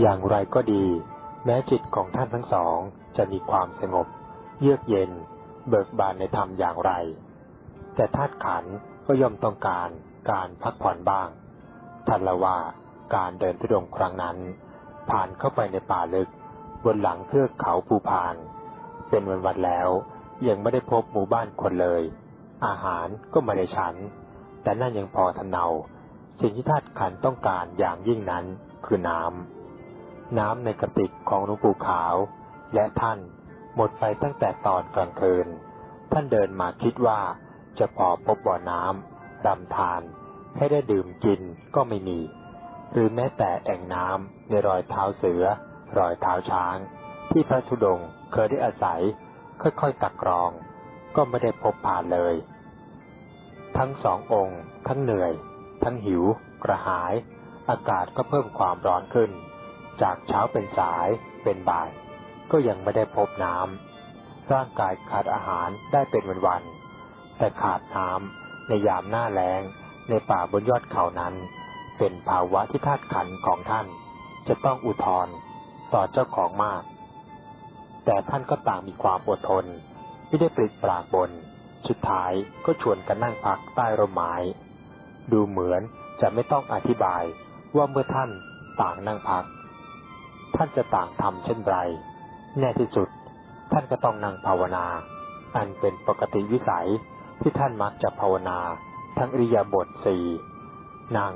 อย่างไรก็ดี แม้จิตของท่านทั้งสองจะมีความสงบ เยือกเย็น เบิกบานในธรรมอย่างไร แต่ธาตุขันก็ย่อมต้องการการพักผ่อนบ้างท่านละว่าการเดินทุดงครั้งนั้น ผ่านเข้าไปในป่าลึก บนหลังเทือกเขาภูพาน เป็นวันวันแล้ว ยังไม่ได้พบหมู่บ้านคนเลย อาหารก็ไม่ได้ฉัน แต่นั่นยังพอทำเนา สิ่งที่ธาตุขันต้องการอย่างยิ่งนั้นคือน้ำ น้ำในกระติกของหลวงปู่ขาว และท่านหมดไปตั้งแต่ตอนกลางคืน ท่านเดินมาคิดว่าจะพอพบบ่อน้ำรำทาน ให้ได้ดื่มกินก็ไม่มี หรือแม้แต่แอ่งน้ำในรอยเท้าเสือ รอยเท้าช้าง ที่พระธุดงค์เคยได้อาศัย ค่อยๆตักกรอง ก็ไม่ได้พบผ่านเลย ทั้งสององค์ ทั้งเหนื่อย ทั้งหิว กระหาย อากาศก็เพิ่มความร้อนขึ้น จากเช้าเป็นสายเป็นบ่าย ก็ยังไม่ได้พบน้ำร่างกายขาดอาหารได้เป็นวันๆแต่ขาดน้ำในยามหน้าแล้งในป่าบนยอดเขานั้น เป็นภาวะที่ธาตุขันของท่าน จะต้องอุทธรต่อเจ้าของมาก แต่ท่านก็ต่างมีความอดทน ไม่ได้ปริปรากบน สุดท้ายก็ชวนกันนั่งพักใต้ร่มไม้ ดูเหมือนจะไม่ต้องอธิบายว่าเมื่อท่านต่างนั่งพัก ท่านจะต่างทำเช่นไร แน่ที่สุด ท่านก็ต้องนั่งภาวนา อันเป็นปกติวิสัยที่ท่านมักจะภาวนา ทั้งอริยาบทสี่นั่ง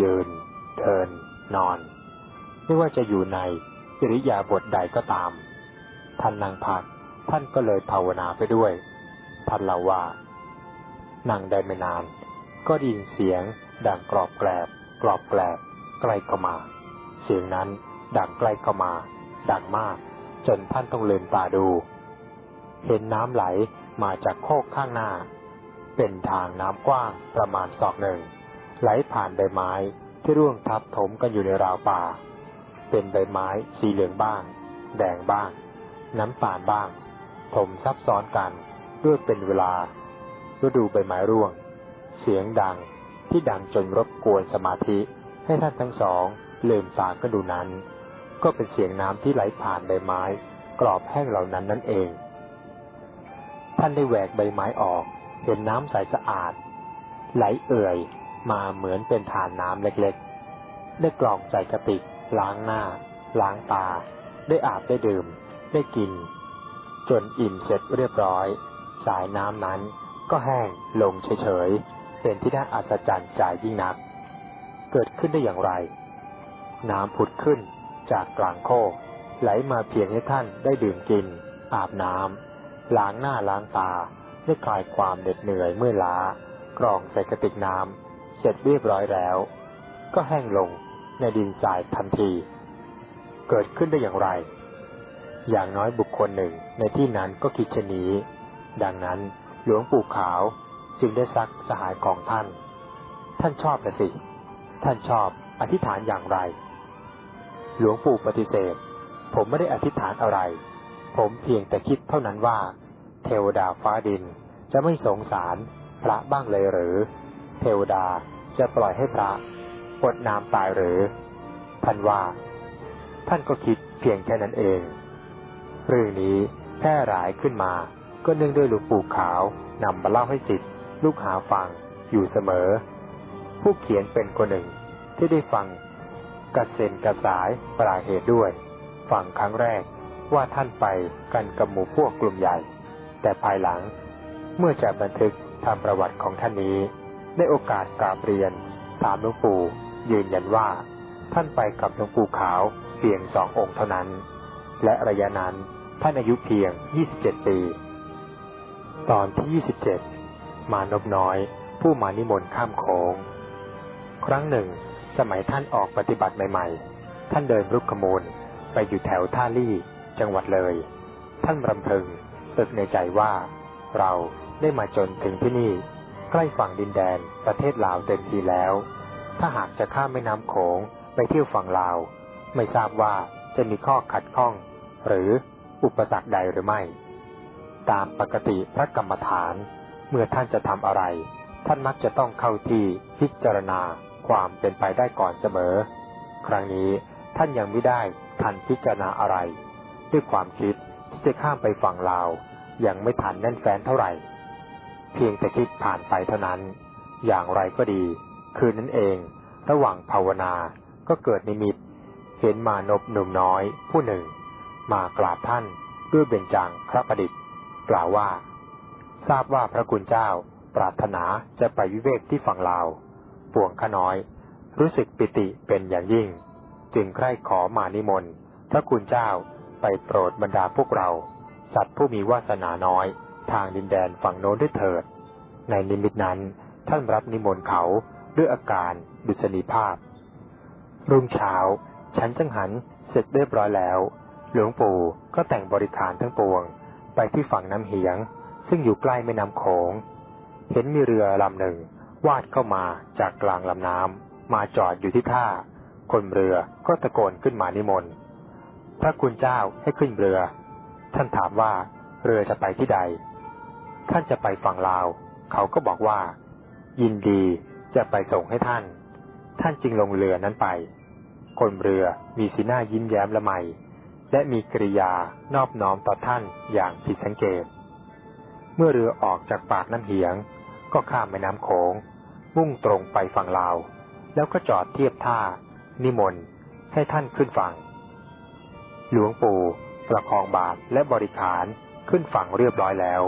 ยืน เดิน นอน ไม่ว่าจะอยู่ในอริยาบทใดก็ตาม ท่านนั่งพักท่านก็เลยภาวนาไปด้วย ท่านเล่าว่า นั่งได้ไม่นาน ก็ได้ยินเสียงดังกรอบแกรบ กรอบแกรบ ใกล้เข้ามา เสียงนั้น ดังใกล้เข้ามา ดังมาก จนท่านต้องเลืมตาดู เห็นน้ำไหลมาจากโคกข้างหน้า เป็นทางน้ำกว้างประมาณศอกหนึ่ง ไหลผ่านใบไม้ที่ร่วงทับถมกันอยู่ในราวป่า เป็นใบไม้สีเหลืองบ้าง แดงบ้าง น้ำตาลบ้าง ถมซับซ้อนกันด้วยเป็นเวลาฤดูใบไม้ร่วง เสียงดังที่ดังจนรบกวนสมาธิให้ท่านทั้งสองลืมตาก็ดูนั้น ก็เป็นเสียงน้ำที่ไหลผ่านใบไม้ กรอบแห้งเหล่านั้นนั่นเอง ท่านได้แหวกใบไม้ออก เห็นน้ำใสสะอาด ไหลเอื่อยมาเหมือนเป็นฐานน้ำเล็กๆ ได้กรองใส่กระติก ล้างหน้า ล้างตา ได้อาบได้ดื่ม ได้กิน จนอิ่มเสร็จเรียบร้อย สายน้ำนั้นก็แห้งลงเฉยๆ เป็นที่น่าอัศจรรย์ใจยิ่งนัก เกิดขึ้นได้อย่างไร น้ำผุดขึ้น จากกลางโคก ไหลมาเพียงให้ท่านได้ดื่มกิน อาบน้ำล้างหน้าล้างตาได้คลายความเหน็ดเหนื่อยเมื่อล้า กรองใส่กระติกน้ำเสร็จเรียบร้อยแล้ว ก็แห้งลงในดินทรายทันที เกิดขึ้นได้อย่างไร อย่างน้อยบุคคลหนึ่งในที่นั้นก็คิดชนนี้ ดังนั้นหลวงปู่ขาวจึงได้ซักสหายของท่าน ท่านชอบนะสิ ท่านชอบอธิษฐานอย่างไร หลวงปู่ปฏิเสธ ผมไม่ได้อธิษฐานอะไร ผมเพียงแต่คิดเท่านั้นว่า เทวดาฟ้าดินจะไม่สงสารพระบ้างเลยหรือ เทวดาจะปล่อยให้พระอดน้ำตายหรือ ท่านว่า ท่านก็คิดเพียงแค่นั้นเอง เรื่องนี้แพร่หลายขึ้นมา ก็เนื่องด้วยหลวงปู่ขาวนำมาเล่าให้สิทธิ์ลูกหาฟังอยู่เสมอ ผู้เขียนเป็นคนหนึ่งที่ได้ฟัง กัดเซนกระสายปราเหตุด้วย ฟังครั้งแรกว่าท่านไปกันกับหมู่พวกกลุ่มใหญ่ แต่ภายหลัง เมื่อจะบันทึกทำประวัติของท่านนี้ ได้โอกาสกราบเรียน ถามหลวงปู่ยืนยันว่า ท่านไปกับหลวงปู่ขาวเพียงสององค์เท่านั้น และระยะนั้นท่านอายุเพียง 27 ปี ตอนที่ 27 มานบน้อย ผู้มานิมนต์ข้ามโขง ครั้งหนึ่ง สมัยท่านออกปฏิบัติใหม่ ๆ ท่านเดินรุกขมูลไปอยู่แถวท่าลี่จังหวัดเลย ท่านรำพึงตึกในใจว่า เราได้มาจนถึงที่นี่ ใกล้ฝั่งดินแดนประเทศลาวเต็มทีแล้ว ถ้าหากจะข้ามแม่น้ำโขงไปเที่ยวฝั่งลาว ไม่ทราบว่าจะมีข้อขัดข้อง หรืออุปสรรคใดหรือไม่ ตามปกติพระกรรมฐาน เมื่อท่านจะทำอะไร ท่านมักจะต้องเข้าที่พิจารณา ความเป็นไปได้ก่อนเสมอ ครั้งนี้ท่านยังไม่ได้ทันพิจารณาอะไร ด้วยความคิดที่จะข้ามไปฝั่งลาว ยังไม่ทันแน่นแฟนเท่าไหร่ เพียงแต่คิดผ่านไปเท่านั้น อย่างไรก็ดี คืนนั้นเอง ระหว่างภาวนาก็เกิดนิมิต เห็นมานพหนุ่มน้อยผู้หนึ่ง มากราบท่านด้วยเบญจางพระประดิษฐ์ กล่าวว่า ทราบว่าพระคุณเจ้าปรารถนาจะไปวิเวกที่ฝั่งลาว ปวงขน้อย รู้สึกปิติเป็นอย่างยิ่ง จึงใคร่ขอมานิมนต์พระคุณเจ้าไปโปรดบรรดาพวกเรา สัตว์ผู้มีวาสนาน้อย ทางดินแดนฝั่งโน้นด้วยเถิด ในนิมิตนั้นท่านรับนิมนต์เขาด้วยอาการดุษณีภาพ รุ่งเช้า ฉันจังหันเสร็จเรียบร้อยแล้ว หลวงปู่ก็แต่งบริการทั้งปวง ไปที่ฝั่งน้ำเหียง ซึ่งอยู่ใกล้แม่น้ำโขง เห็นมีเรือลำหนึ่ง วาดเข้ามาจากกลางลำน้ำมาจอดอยู่ที่ท่า คนเรือก็ตะโกนขึ้นมานิมนต์ พระคุณเจ้าให้ขึ้นเรือ ท่านถามว่าเรือจะไปที่ใด ท่านจะไปฝั่งลาว เขาก็บอกว่า ยินดีจะไปส่งให้ท่าน ท่านจึงลงเรือนั้นไป คนเรือมีสีหน้ายิ้มแย้มละไม และมีกริยานอบน้อมต่อท่านอย่างผิดสังเกต เมื่อเรือออกจากปากน้ำเหียง ก็ข้ามแม่น้ำโขง มุ่งตรงไปฝั่งลาว แล้วก็จอดเทียบท่า นิมนต์ให้ท่านขึ้นฝั่ง หลวงปู่ประคองบาตรและบริขารขึ้นฝั่งเรียบร้อยแล้ว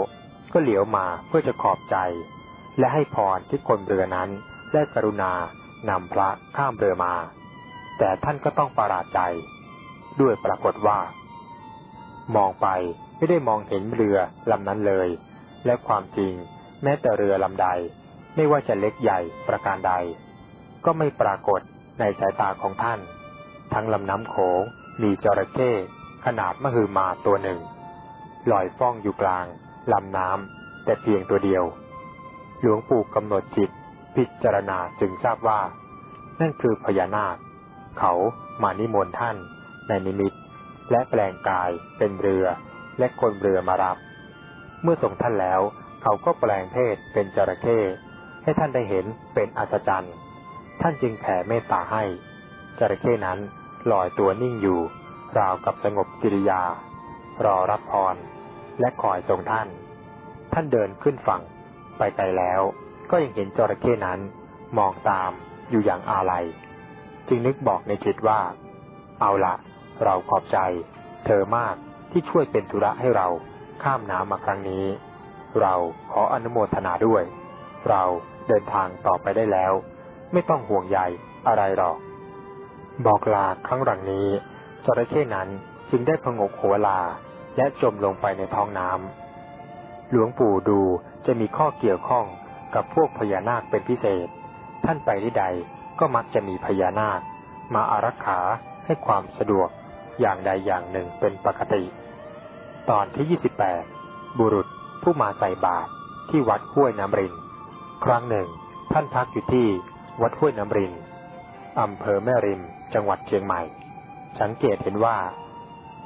ก็เหลียวมาเพื่อจะขอบใจ และให้พรที่คนเรือนั้นได้กรุณานำพระข้ามเรือมา แต่ท่านก็ต้องประหลาดใจ ด้วยปรากฏว่า มองไปไม่ได้มองเห็นเรือลำนั้นเลย และความจริงแม้แต่เรือลำใด ไม่ว่าจะเล็กใหญ่ประการใด ก็ไม่ปรากฏในสายตาของท่าน ทั้งลำน้ำโขงมีจระเข้ขนาดมหึมาตัวหนึ่ง ลอยฟ้องอยู่กลางลำน้ำแต่เพียงตัวเดียว หลวงปู่กำหนดจิตพิจารณาจึงทราบว่า นั่นคือพญานาค เขามานิมนต์ท่านในนิมิต และแปลงกายเป็นเรือและคนเรือมารับ เมื่อส่งท่านแล้ว เขาก็แปลงเพศเป็นจระเข้ ให้ท่านได้เห็นเป็นอัศจรรย์ ท่านจึงแผ่เมตตาให้ จระเข้นั้นลอยตัวนิ่งอยู่ ราวกับสงบกิริยา รอรับพร และคอยทรงท่าน ท่านเดินขึ้นฝั่งไปไกลแล้ว ก็ยังเห็นจระเข้นั้นมองตามอยู่อย่างอาลัย จึงนึกบอกในจิตว่า เอาละเราขอบใจ เธอมากที่ช่วยเป็นธุระให้เราข้ามน้ำมาครั้งนี้ เราขออนุโมทนาด้วย เรา เดินทางต่อไปได้แล้ว ไม่ต้องห่วงใยอะไรหรอก บอกลาครั้งหลังนี้จระเข้นั้นจึงได้พงกหัวลาและจมลงไปในท้องน้ำหลวงปู่ดูจะมีข้อเกี่ยวข้องกับพวกพญานาคเป็นพิเศษ ท่านไปที่ใดก็มักจะมีพญานาค มาอารักขาให้ความสะดวกอย่างใดอย่างหนึ่งเป็นปกติ ตอนที่ 28 บุรุษผู้มาใส่บาตรที่วัดห้วยน้ำริน ครั้งหนึ่ง ท่านพักอยู่ที่วัดห้วยน้ำรินอำเภอแม่ริม จังหวัดเชียงใหม่ สังเกตเห็นว่า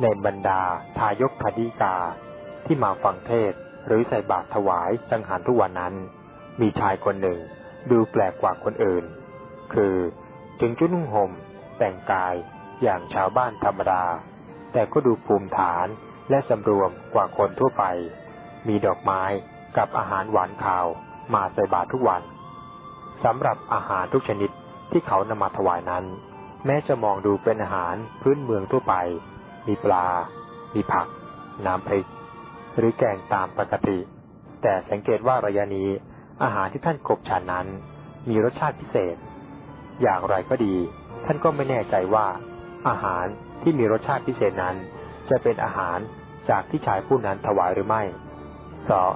ในบรรดาทายกคดีกาที่มาฟังเทศหรือใส่บาตรถวายจังหันทุกวันนั้น มีชายคนหนึ่งดูแปลกกว่าคนอื่น คือจึงจุดนุ่งห่มแต่งกายอย่างชาวบ้านธรรมดา แต่ก็ดูภูมิฐานและสำรวมกว่าคนทั่วไป มีดอกไม้กับอาหารหวานข่าว มาใส่บาตรทุกวันสำหรับอาหารทุกชนิดที่เขานำมาถวายนั้น แม้จะมองดูเป็นอาหารพื้นเมืองทั่วไป มีปลา มีผัก น้ำพริก หรือแกงตามปกติ แต่สังเกตว่าระยะนี้อาหารที่ท่านกบฉันนั้น มีรสชาติพิเศษ อย่างไรก็ดี ท่านก็ไม่แน่ใจว่า อาหารที่มีรสชาติพิเศษนั้น จะเป็นอาหารจากที่ชายผู้นั้นถวายหรือไม่เพราะ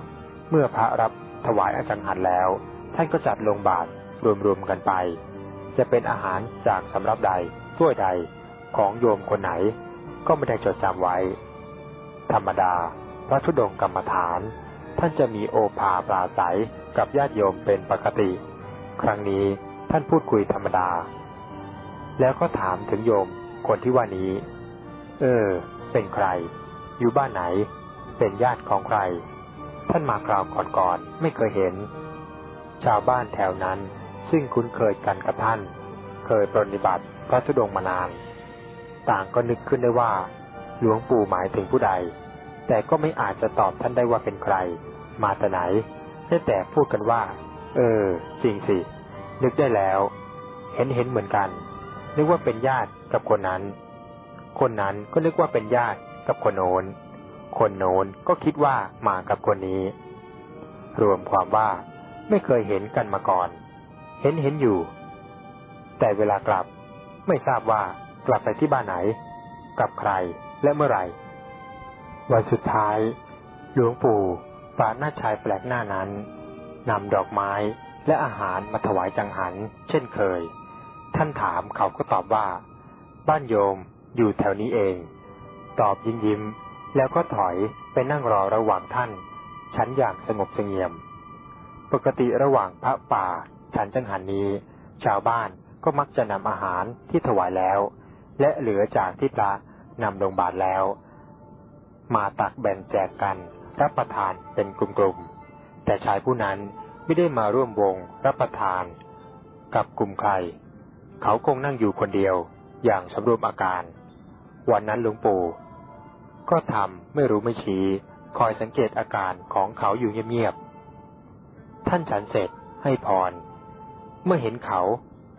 เมื่อพระรับ ถวายอาจังหันแล้ว ท่านก็จัดลงบาตรรวมๆกันไป จะเป็นอาหารจากสำรับใดถ้วยใดของโยมคนไหน ก็ไม่ได้จดจำไว้ ธรรมดา พระธุดงกรรมฐาน ท่านจะมีโอภาปราศัยกับญาติโยมเป็นปกติ ครั้งนี้ท่านพูดคุยธรรมดา แล้วก็ถามถึงโยมคนที่ว่านี้ เออ เป็นใคร อยู่บ้านไหน เป็นญาติของใคร ท่านมาคราวก่อนๆไม่เคยเห็น ชาวบ้านแถวนั้นซึ่งคุ้นเคยกันกับท่าน เคยปฏิบัติพระธุดงมานาน ต่างก็นึกขึ้นได้ว่า หลวงปู่หมายถึงผู้ใด แต่ก็ไม่อาจจะตอบท่านได้ว่าเป็นใคร มาแต่ไหนได้แต่พูดกันว่า เออ จริงสิ นึกได้แล้ว เห็นเห็นเหมือนกัน นึกว่าเป็นญาติกับคนนั้น คนนั้นก็นึกว่าเป็นญาติกับคนโน้น คนโน้นก็คิดว่ามากับคนนี้ รวมความว่าไม่เคยเห็นกันมาก่อน เห็นเห็นอยู่ แต่เวลากลับไม่ทราบว่ากลับไปที่บ้านไหน กับใครและเมื่อไหร่วันสุดท้าย หลวงปู่ฝาหน้าชายแปลกหน้านั้นนำดอกไม้และอาหารมาถวายจังหัน เช่นเคย ท่านถามเขาก็ตอบว่า บ้านโยมอยู่แถวนี้เอง ตอบยิ้มยิ้ม แล้วก็ถอยไปนั่งรอระหว่างท่าน ฉันอย่างสงบเสงี่ยม ปกติระหว่างพระป่า ฉันจังหันนี้ ชาวบ้านก็มักจะนำอาหารที่ถวายแล้ว และเหลือจากที่พระนำลงบาทแล้ว มาตักแบ่งแจกกันรับประทานเป็นกลุ่มๆ แต่ชายผู้นั้นไม่ได้มาร่วมวงรับประทาน กับกลุ่มใคร เขาคงนั่งอยู่คนเดียวอย่างสำรวมอาการ วันนั้นหลวงปู่ ก็ทำไม่รู้ไม่ชี้ คอยสังเกตอาการของเขาอยู่เงียบๆ ท่านฉันเสร็จให้พร เมื่อเห็นเขา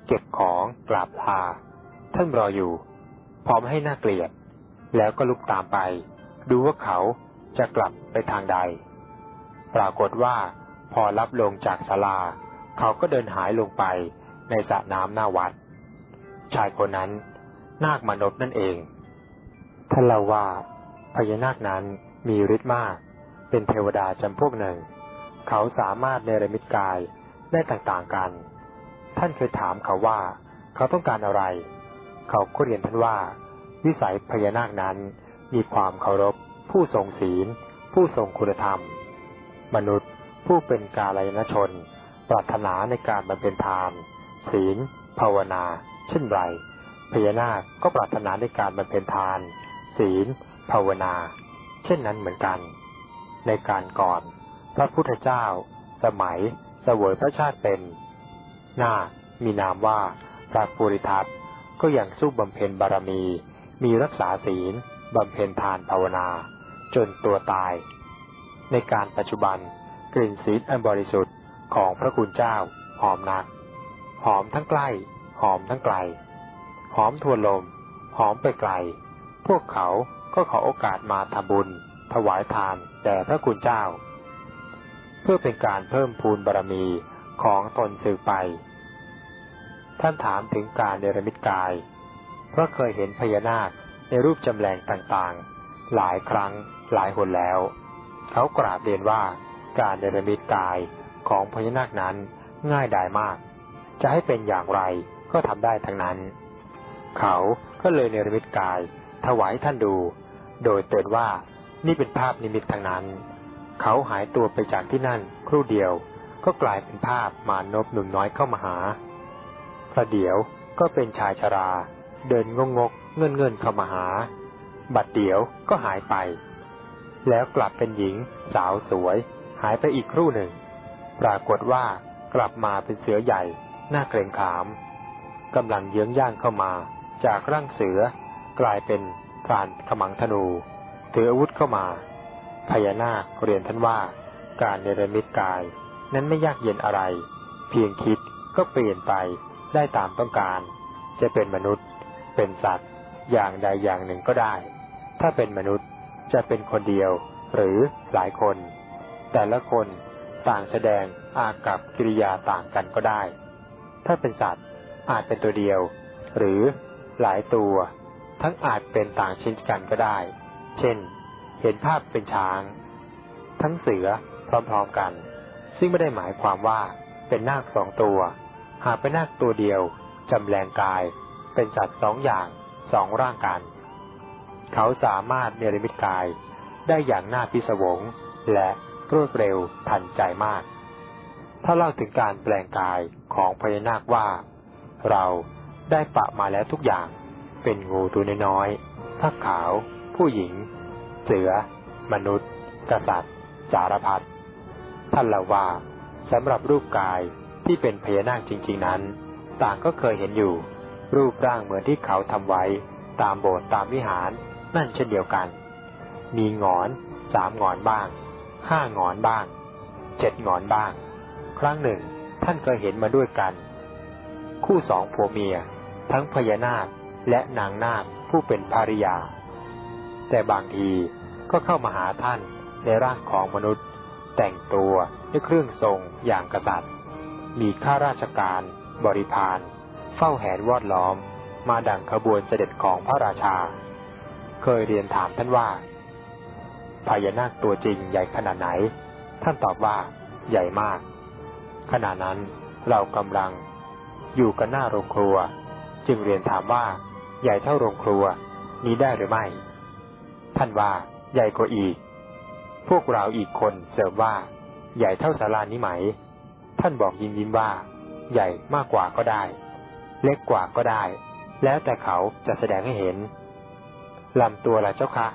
เก็บของกราบลา ท่านรออยู่ พร้อมให้หน้าเกลียด แล้วก็ลุกตามไป ดูว่าเขาจะกลับไปทางใด ปรากฏว่าพอรับลงจากศาลา เขาก็เดินหายลงไปในสระน้ำหน้าวัด ชายคนนั้น นาคมนพนั่นเองท่านเล่าว่า พญานาคนั้นมีฤทธิ์มาก เป็นเทวดาจำพวกหนึ่ง เขาสามารถเนรมิตกายได้ต่างๆกัน ท่านเคยถามเขาว่า เขาต้องการอะไร เขาก็เรียนท่านว่า วิสัยพญานาคนั้นมีความเคารพ ผู้ทรงศีล ผู้ทรงคุณธรรม มนุษย์ผู้เป็นกาลยนชน ปรารถนาในการบำเพ็ญทาน ศีล ภาวนา เช่นไรพญานาคก็ปรารถนาในการบำเพ็ญทาน ศีล ภาวนา เช่นนั้นเหมือนกัน ในการก่อน พระพุทธเจ้า สมัยเสวยพระชาติเป็น หน้ามีนามว่าพระปุริทัตก็ยังสู้บำเพ็ญบารมี มีรักษาศีลบำเพ็ญทานภาวนา จนตัวตาย ในการปัจจุบันกลิ่นศีลอันบริสุทธิ์ของพระคุณเจ้าหอมนัก หอมทั้งใกล้ หอมทั้งไกล หอมทวนลม หอมไปไกล พวกเขา ก็ขอโอกาสมาทำบุญ ถวายทานแด่พระคุณเจ้า เพื่อเป็นการเพิ่มพูนบารมีของตนสืบไป ท่านถามถึงการเนรมิตกาย เพราะเคยเห็นพญานาคในรูปจำแรงต่างๆ หลายครั้งหลายหนแล้ว เขากราบเรียนว่าการเนรมิตกายของพญานาคนั้นง่ายดายมาก จะให้เป็นอย่างไรก็ทำได้ทั้งนั้น เขาก็เลยเนรมิตกายถวายท่านดู โดยเตือนว่านี่เป็นภาพนิมิตทั้งนั้น เขาหายตัวไปจากที่นั่นครู่เดียว ก็กลายเป็นภาพมานพหนุ่มน้อยเข้ามาหาประเดี๋ยวก็เป็นชายชรา เดินงงกเงินเงินเข้ามาหา บัดเดี๋ยวก็หายไป แล้วกลับเป็นหญิง สาวสวย หายไปอีกครู่หนึ่ง ปรากฏว่ากลับมาเป็นเสือใหญ่ หน้าเกรงขามกำลังเยื้องย่างเข้ามา จากร่างเสือกลายเป็น พรานขมังธนู ถืออาวุธเข้ามาพญานาคเรียนท่านว่า การเนรมิตกาย นั้นไม่ยากเย็นอะไร เพียงคิดก็เปลี่ยนไปได้ตามต้องการ จะเป็นมนุษย์ เป็นสัตว์ อย่างใดอย่างหนึ่งก็ได้ ถ้าเป็นมนุษย์จะเป็นคนเดียวหรือหลายคน แต่ละคนต่างแสดงอากับกิริยาต่างกันก็ได้ ถ้าเป็นสัตว์อาจเป็นตัวเดียว หรือหลายตัว ทั้งอาจเป็นต่างชิ้นกันก็ได้ เช่น เห็นภาพเป็นช้าง ทั้งเสือพร้อมๆกัน ซึ่งไม่ได้หมายความว่าเป็นนาคสองตัว หากเป็นนาคตัวเดียวจำแรงกาย เป็นสัตว์สองอย่างสองร่างกัน เขาสามารถเนรมิตกายได้อย่างน่าพิศวง และรวดเร็วทันใจมาก ถ้าเล่าถึงการแปลงกายของพญานาคว่า เราได้ปะมาแล้วทุกอย่าง เป็นงูตัวน้อยๆผ้าขาว ผู้หญิง เสือ มนุษย์ กษัตริย์ สารพัดท่านเล่าว่าสำหรับรูปกายที่เป็นพญานาคจริง ๆนั้น ต่างก็เคยเห็นอยู่ รูปร่างเหมือนที่เขาทำไว้ ตามโบสถ์ตามวิหาร นั่นเช่นเดียวกัน มีงอนสามงอนบ้างห้างอนบ้างเจ็ดงอนบ้าง ครั้งหนึ่งท่านเคยเห็นมาด้วยกัน คู่สองผัวเมีย ทั้งพญานาค และนางนาคผู้เป็นภริยา แต่บางทีก็เข้ามาหาท่านในร่างของมนุษย์ แต่งตัวด้วยเครื่องทรงอย่างกษัตริย์ มีข้าราชการ บริพารเฝ้าแหนวอดล้อม มาดังขบวนเสด็จของพระราชา เคยเรียนถามท่านว่าพญานาคตัวจริงใหญ่ขนาดไหน ท่านตอบว่า ใหญ่มาก ขณะนั้นเรากำลังอยู่กันหน้าโรงครัว จึงเรียนถามว่า ใหญ่เท่าโรงครัว นี้ได้หรือไม่ ท่านว่า ใหญ่กว่าอีก พวกเราอีกคนเสริมว่า ใหญ่เท่าศาลานี้ไหม ท่านบอกยิ้มยิ้มว่า ใหญ่มากกว่าก็ได้ เล็กกว่าก็ได้ แล้วแต่เขาจะแสดงให้เห็นลำตัวละเจ้าคะ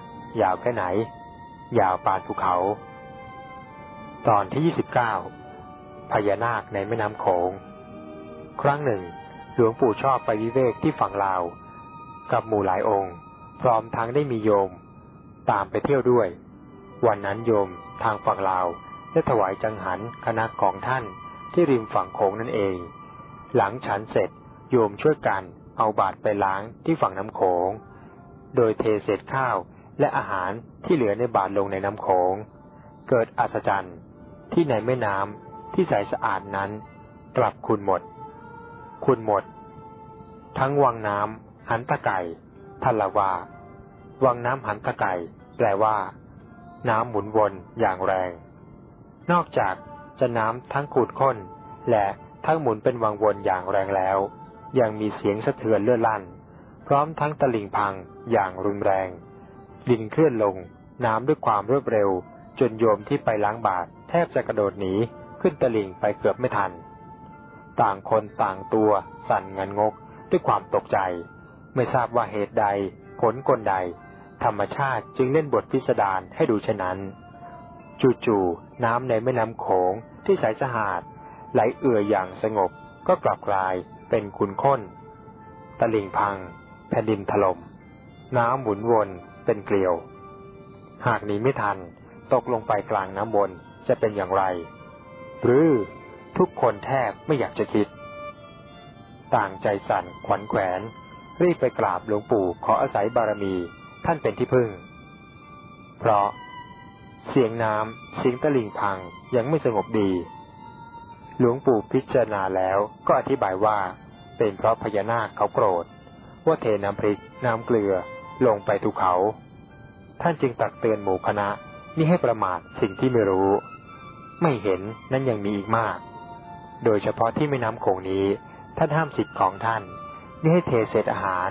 ยาวแค่ไหน ยาวปานภูเขา ตอนที่ยี่สิบเก้าพญานาคในแม่น้ำโขง ครั้งหนึ่ง หลวงปู่ชอบไปวิเวกที่ฝั่งลาว กับหมู่หลายองค์ พร้อมทั้งได้มีโยม ตามไปเที่ยวด้วย วันนั้นโยมทางฝั่งลาวได้ถวายจังหันคณะของท่านที่ริมฝั่งโขงนั่นเอง หลังฉันเสร็จโยมช่วยกันเอาบาตรไปล้างที่ฝั่งน้ำโขง โดยเทเศษข้าวและอาหารที่เหลือในบาตรลงในน้ำโขง เกิดอัศจรรย์ที่ในแม่น้ำที่ใสสะอาดนั้นกลับคุณหมด คุณหมด ทั้งวังน้ำ หันตะไก่ทันละว่าวังน้ำหันตะไก่แปลว่า น้ำหมุนวนอย่างแรง นอกจากจะน้ำทั้งขูดข้น และทั้งหมุนเป็นวังวนอย่างแรงแล้ว ยังมีเสียงสะเทือนเลื่อนลั่น พร้อมทั้งตะลิ่งพังอย่างรุนแรงดินเคลื่อนลง น้ำด้วยความรวดเร็ว จนโยมที่ไปล้างบาตรแทบจะกระโดดหนีขึ้นตะลิ่งไปเกือบไม่ทัน ต่างคนต่างตัวสั่นงันงกด้วยความตกใจ ไม่ทราบว่าเหตุใด ผลกลใด ธรรมชาติจึงเล่นบทพิสดารให้ดูเช่นนั้น จู่ๆน้ำในแม่น้ำโขงที่ใสสะอาด ไหลเอื่อยอย่างสงบก็กลับกลายเป็นขุนข้น ตะลิ่งพัง แผ่นดินถลม่มน้ำหมุนวนเป็นเกลียว หากหนีไม่ทัน ตกลงไปกลางน้ำวนจะเป็นอย่างไร หรือทุกคนแทบไม่อยากจะคิด ต่างใจสั่นขวัญแขวน รีบไปกราบหลวงปู่ขออาศัยบารมีท่านเป็นที่พึ่ง เพราะ เสียงน้ำเสียงตะลิ่งพังยังไม่สงบดี หลวงปู่พิจารณาแล้วก็อธิบายว่าเป็นเพราะพญานาคเขาโกรธ ว่าเทน้ำพริกน้ำเกลือลงไปถูกเขา ท่านจึงตักเตือนหมู่คณะนี่ให้ประมาทสิ่งที่ไม่รู้ ไม่เห็นนั่นยังมีอีกมาก โดยเฉพาะที่แม่น้ำโขงนี้ท่านห้ามสิทธิ์ของท่าน ไม่ให้เทเศษอาหาร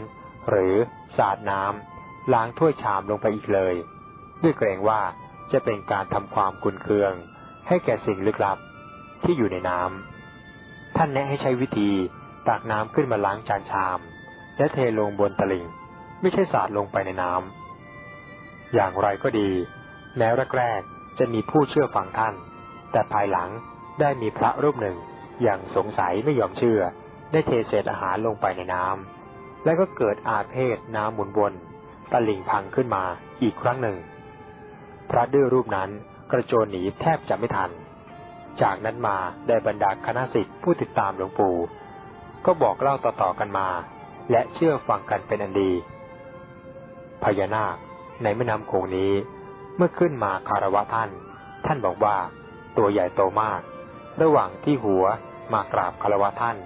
หรือสาดน้ำล้างถ้วยชามลงไปอีกเลย ด้วยเกรงว่าจะเป็นการทำความกุนเคือง ให้แก่สิ่งลึกลับที่อยู่ในน้ำท่านแนะให้ใช้วิธีตักน้ำขึ้นมาล้างจานชาม และเทลงบนตลิ่ง ไม่ใช่สาดลงไปในน้ำอย่างไรก็ดี แม้แรกๆจะมีผู้เชื่อฟังท่าน แต่ภายหลังได้มีพระรูปหนึ่งอย่างสงสัยไม่ยอมเชื่อ ได้เทเศษอาหารลงไปในน้ำและก็เกิดอาเพศน้ำหมุนวนตะลิ่งพังขึ้นมาอีกครั้งหนึ่ง พระดื้อรูปนั้นกระโจนหนีแทบจะไม่ทัน จากนั้นมาได้บรรดาคณะสิทธิ์ผู้ติดตามหลวงปู่ ก็บอกเล่าต่อๆกันมา และเชื่อฟังกันเป็นอันดีพญานาคในแม่น้ำโขงนี้ เมื่อขึ้นมาคารวะท่าน ท่านบอกว่า ตัวใหญ่โตมาก ระหว่างที่หัวมากราบคารวะท่าน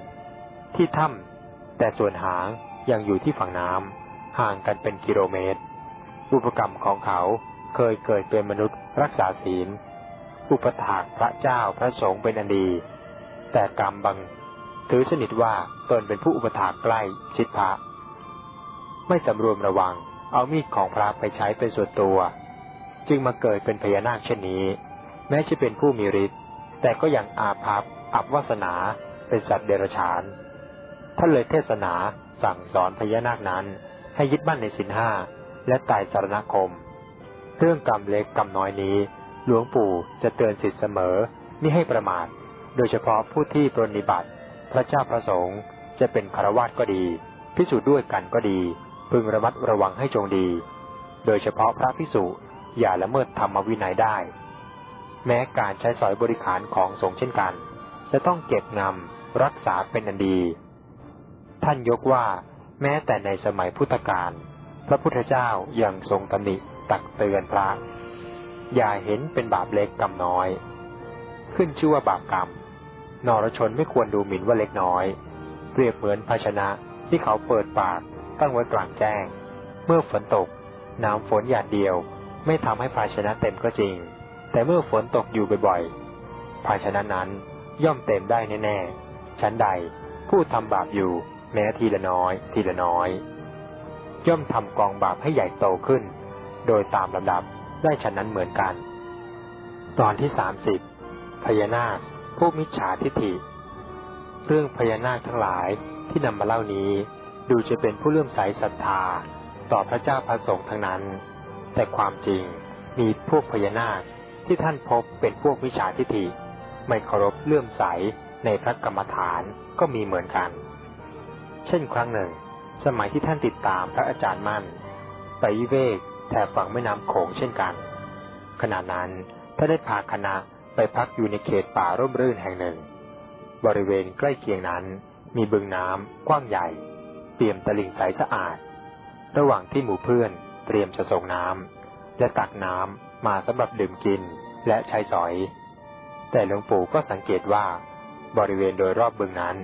ที่ถ้ำแต่ส่วนหางยังอยู่ที่ฝั่งน้ำห่างกันเป็นกิโลเมตร อุปกรรมของเขาเคยเกิดเป็นมนุษย์รักษาศีล อุปถากพระเจ้าพระสงฆ์เป็นอันดี แต่กรรมบัง ถือสนิทว่าตนเป็นผู้อุปถากใกล้ชิดพระ ไม่สำรวมระวังเอามีดของพระไปใช้เป็นส่วนตัว จึงมาเกิดเป็นพญานาคเช่นนี้ แม้จะเป็นผู้มีฤทธิ์แต่ก็ยังอาภัพอับวาสนาเป็นสัตว์เดรัจฉาน ท่านเลยเทศนาสั่งสอนพญานาคนั้น ให้ยึดมั่นในสินห้าและตายสารณคม เรื่องกรรมเล็กกรรมน้อยนี้ หลวงปู่จะเตือนสิทธิ์เสมอมิให้ประมาท โดยเฉพาะผู้ที่ปรนิบัติ พระเจ้าประสงค์จะเป็นคารวาสก็ดี พิสูจน์ด้วยกันก็ดี พึงระมัดระวังให้จงดี โดยเฉพาะพระพิสุอย่าละเมิดธรรมวินัยได้ แม้การใช้สอยบริขารของสงฆ์เช่นกัน จะต้องเก็บงำรักษาเป็นอันดี ท่านยกว่า แม้แต่ในสมัยพุทธกาลพระพุทธเจ้ายังทรงตำหนิตักเตือนพระ อย่าเห็นเป็นบาปเล็กกรรมน้อย ขึ้นชื่อว่าบาปกรรม นรชนไม่ควรดูหมิ่นว่าเล็กน้อย เปรียบเหมือนภาชนะที่เขาเปิดปากตั้งไว้กลางแจ้ง เมื่อฝนตก น้ำฝนหยาดเดียว ไม่ทำให้ภาชนะเต็มก็จริง แต่เมื่อฝนตกอยู่บ่อยๆ ภาชนะนั้นย่อมเต็มได้แน่ๆชั้นใดผู้ทำบาปอยู่ แม้ทีละน้อย ทีละน้อย ย่อมทำกองบาปให้ใหญ่โตขึ้น โดยตามลำดับได้ฉะนั้นเหมือนกัน ตอนที่สามสิบพญานาคผู้มิจฉาทิฏฐิ เรื่องพญานาคทั้งหลายที่นำมาเล่านี้ ดูจะเป็นผู้เลื่อมใสศรัทธา ต่อพระเจ้าพระสงฆ์ทั้งนั้น แต่ความจริงมีพวกพญานาคที่ท่านพบเป็นพวกมิจฉาทิฏฐิ ไม่เคารพเลื่อมใสในพระกรรมฐานก็มีเหมือนกัน เช่นครั้งหนึ่ง สมัยที่ท่านติดตามพระอาจารย์มั่น ไปวิเวกแถบฝั่งแม่น้ำโขงเช่นกัน ขณะนั้นท่านได้พาคณะไปพักอยู่ในเขตป่าร่มรื่นแห่งหนึ่ง บริเวณใกล้เคียงนั้นมีบึงน้ำกว้างใหญ่ เปี่ยมตลิ่งใสสะอาด ระหว่างที่หมู่เพื่อนเตรียมจะส่งน้ำและตักน้ำมาสำหรับดื่มกินและใช้สอย แต่หลวงปู่ก็สังเกตว่า บริเวณโดยรอบบึงนั้น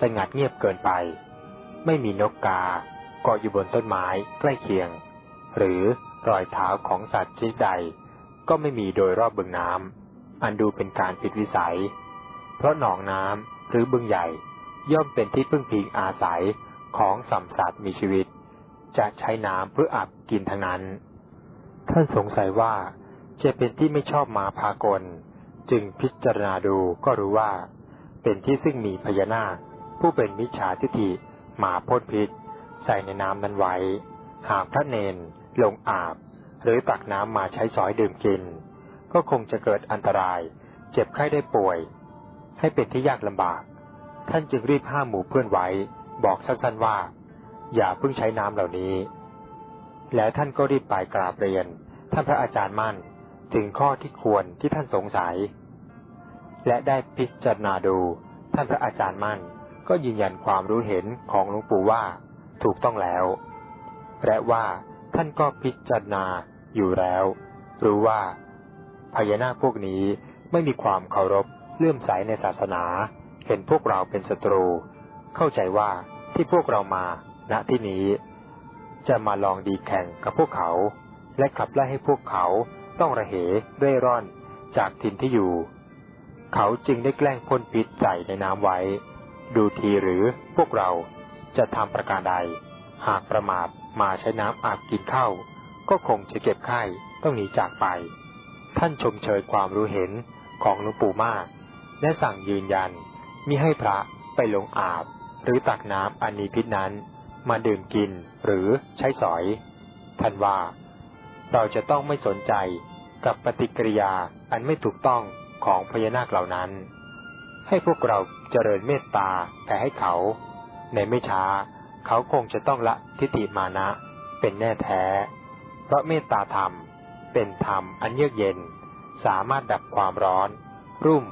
สงัดเงียบเกินไป ไม่มีนกกาเกาะอยู่บนต้นไม้ใกล้เคียง หรือรอยเท้าของสัตว์ชนิดใด ก็ไม่มีโดยรอบบึงน้ำอันดูเป็นการผิดวิสัย เพราะหนองน้ำหรือบึงใหญ่ย่อมเป็นที่พึ่งพิงอาศัยของสัมสัตว์มีชีวิต จะใช้น้ำเพื่ออาบกินทั้งนั้น ท่านสงสัยว่าจะเป็นที่ไม่ชอบมาพากล จึงพิจารณาดูก็รู้ว่า เป็นที่ซึ่งมีพญานาคผู้เป็นมิจฉาทิฏฐิ มาพ่นพิษ ใส่ในน้ำนั้นไว้ หากพระเนนลงอาบ หรือตักน้ำมาใช้สอยดื่มกิน ก็คงจะเกิดอันตราย เจ็บไข้ได้ป่วย ให้เป็นที่ยากลำบาก ท่านจึงรีบห้ามหมู่เพื่อนไว้ บอกสั้นๆว่า อย่าเพิ่งใช้น้ำเหล่านี้ แล้วท่านก็รีบไปกราบเรียน ท่านพระอาจารย์มั่นถึงข้อที่ควรที่ท่านสงสัย และได้พิจารณาดูท่านพระอาจารย์มั่น ก็ยืนยันความรู้เห็นของหลวงปู่ว่าถูกต้องแล้ว และว่าท่านก็พิจารณาอยู่แล้ว รู้ว่าพญานาคพวกนี้ไม่มีความเคารพเลื่อมใสในศาสนา เห็นพวกเราเป็นศัตรู เข้าใจว่าที่พวกเรามาณที่นี้ จะมาลองดีแข่งกับพวกเขา และขับไล่ให้พวกเขาต้องระเหเร่ร่อนจากถิ่นที่อยู่ เขาจึงได้แกล้งพ่นพิษใส่ในน้ำไว้ ดูทีหรือพวกเราจะทำประการใด หากประมาทมาใช้น้ำอาบกินข้าวก็คงจะเก็บไข้ต้องหนีจากไป ท่านชมเชยความรู้เห็นของหลวงปู่มาก และสั่งยืนยันมิให้พระไปลงอาบ หรือตักน้ำอันมีพิษนั้น มาดื่มกินหรือใช้สอย ท่านว่า เราจะต้องไม่สนใจกับปฏิกิริยาอันไม่ถูกต้องของพญานาคเหล่านั้น ให้พวกเรา เจริญเมตตาแผ่ให้เขา ในไม่ช้า เขาคงจะต้องละทิฏฐิมานะ เป็นแน่แท้ เพราะเมตตาธรรม เป็นธรรมอันเยือกเย็น สามารถดับความร้อน รุ่ม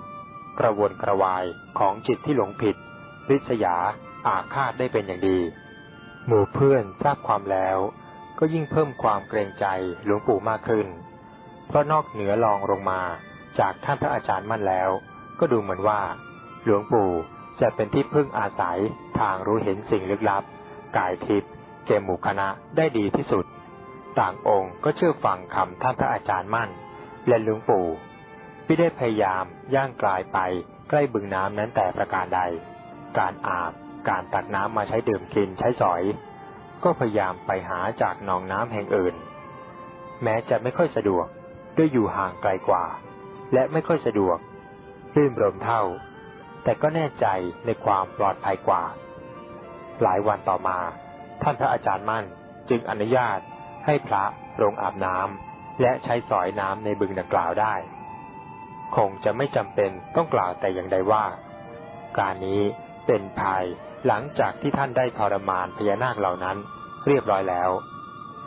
กระวนกระวายของจิตที่หลงผิดริษยา อาฆาตได้เป็นอย่างดี หมู่เพื่อนทราบความแล้ว ก็ยิ่งเพิ่มความเกรงใจหลวงปู่มากขึ้น เพราะนอกเหนือลองลงมาจากท่านพระอาจารย์มั่นแล้ว ก็ดูเหมือนว่า หลวงปู่จะเป็นที่พึ่งอาศัยทางรู้เห็นสิ่งลึกลับ กายทิพย์เกมหมู่คณะได้ดีที่สุด ต่างองค์ก็เชื่อฟังคำท่านพระอาจารย์มั่น และหลวงปู่ไม่ได้พยายามย่างกลายไปใกล้บึงน้ำนั้นแต่ประการใด การอาบ การตักน้ำมาใช้ดื่มกินใช้สอย ก็พยายามไปหาจากหนองน้ำแห่งอื่น แม้จะไม่ค่อยสะดวกด้วยอยู่ห่างไกลกว่า และไม่ค่อยสะดวกรื่นรมเท่า แต่ก็แน่ใจในความปลอดภัยกว่า หลายวันต่อมา ท่านพระอาจารย์มั่นจึงอนุญาตให้พระลงอาบน้ำและใช้สอยน้ำในบึงดังกล่าวได้ คงจะไม่จำเป็นต้องกล่าวแต่อย่างใดว่า การนี้เป็นภายหลังจากที่ท่านได้ทรมานพญานาคเหล่านั้น เรียบร้อยแล้ว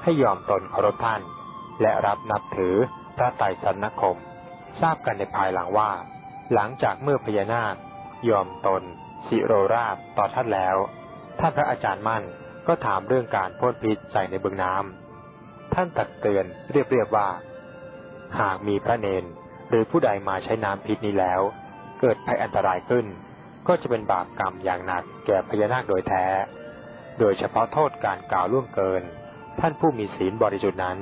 ให้ยอมตนเคารพท่าน และรับนับถือพระไตรสรณคม ทราบกันในภายหลังว่า หลังจากเมื่อพญานาค ยอมตน สิโรราบต่อท่านแล้ว ท่านพระอาจารย์มั่นก็ถามเรื่องการพ่นพิษใส่ในบึงน้ำท่านตักเตือนเรียบๆว่า หากมีพระเนนหรือผู้ใดมาใช้น้ำพิษนี้แล้ว เกิดภัยอันตรายขึ้น ก็จะเป็นบาปกรรมอย่างหนักแก่พญานาคโดยแท้ โดยเฉพาะโทษการกล่าวล่วงเกิน ท่านผู้มีศีลบริสุทธินั้น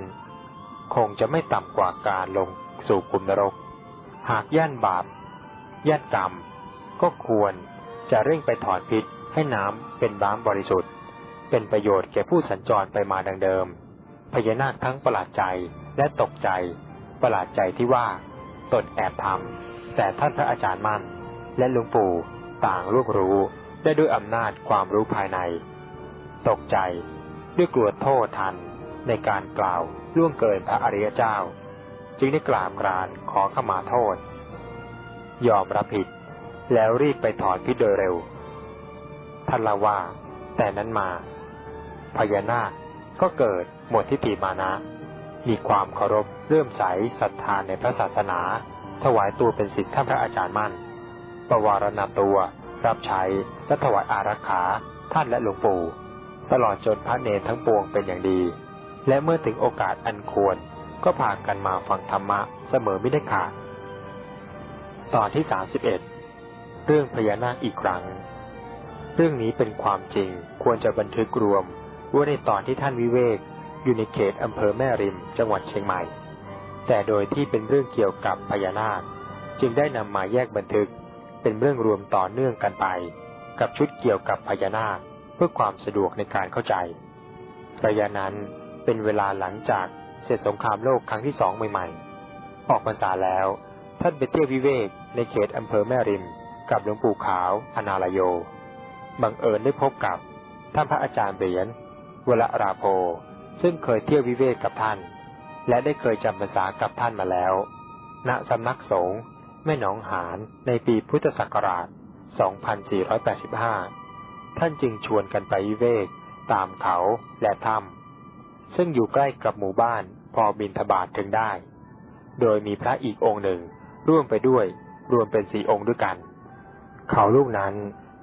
คงจะไม่ต่ำกว่าการลงสู่คุมนรก หากย่านบาปย่านกรรม ก็ควรจะเร่งไปถอนพิษให้น้ำเป็นบ้ามบริสุทธิ์ เป็นประโยชน์แก่ผู้สัญจรไปมาดังเดิม พญานาคทั้งประหลาดใจและตกใจ ประหลาดใจที่ว่าตนแอบทำแต่ท่านพระอาจารย์มั่น และหลวงปู่ต่างรู้รู้ได้ด้วยอำนาจความรู้ภายใน ตกใจด้วยกลัวโทษทันในการกล่าวล่วงเกินพระอริยเจ้า จึงได้กราบกรานขอขมาโทษ ยอมรับผิด แล้วรีบไปถอนพิษโดยเร็วท่านล่าว่า แต่นั้นมาพญานาคก็เกิดหมดทิฏฐิมานะ มีความเคารพเรื่มใสศรัทธานในพระศาสนา ถวายตัวเป็นศิษย์ท่านพระอาจารย์มั่น ประวารณาตัว รับใช้และถวายอารักขาท่านและหลวงปู่ ตลอดจนพระเนรทั้งปวงเป็นอย่างดี และเมื่อถึงโอกาสอันควรก็พากันมาฟังธรรมะเสมอไม่ได้ขาดตอนที่สามสิบเอ็ด เรื่องพญานาคอีกครั้ง เรื่องนี้เป็นความจริงควรจะบันทึกรวมว่าในตอนที่ท่านวิเวกอยู่ในเขตอำเภอแม่ริมจังหวัดเชียงใหม่ แต่โดยที่เป็นเรื่องเกี่ยวกับพญานาค จึงได้นำมาแยกบันทึกเป็นเรื่องรวมต่อเนื่องกันไป กับชุดเกี่ยวกับพญานาคเพื่อความสะดวกในการเข้าใจระยะนั้นเป็นเวลาหลังจากเสร็จสงครามโลกครั้งที่สองใหม่ๆ ออกพรรษาแล้ว ท่านไปเที่ยววิเวกในเขตอำเภอแม่ริม กับหลวงปู่ขาวอนาลโย บังเอิญได้พบกับท่านพระอาจารย์เบียนวลราโพซึ่งเคยเที่ยววิเวกกับท่าน และได้เคยจำพรรษากับท่านมาแล้ว ณสำนักสงฆ์แม่หนองหานในปีพุทธศักราช 2485 ท่านจึงชวนกันไปวิเวกตามเขาและถ้ำซึ่งอยู่ใกล้กับหมู่บ้านพอบินทบาทถึงได้ โดยมีพระอีกองค์หนึ่งร่วมไปด้วยรวมเป็นสี่องค์ด้วยกัน เขาลูกนั้น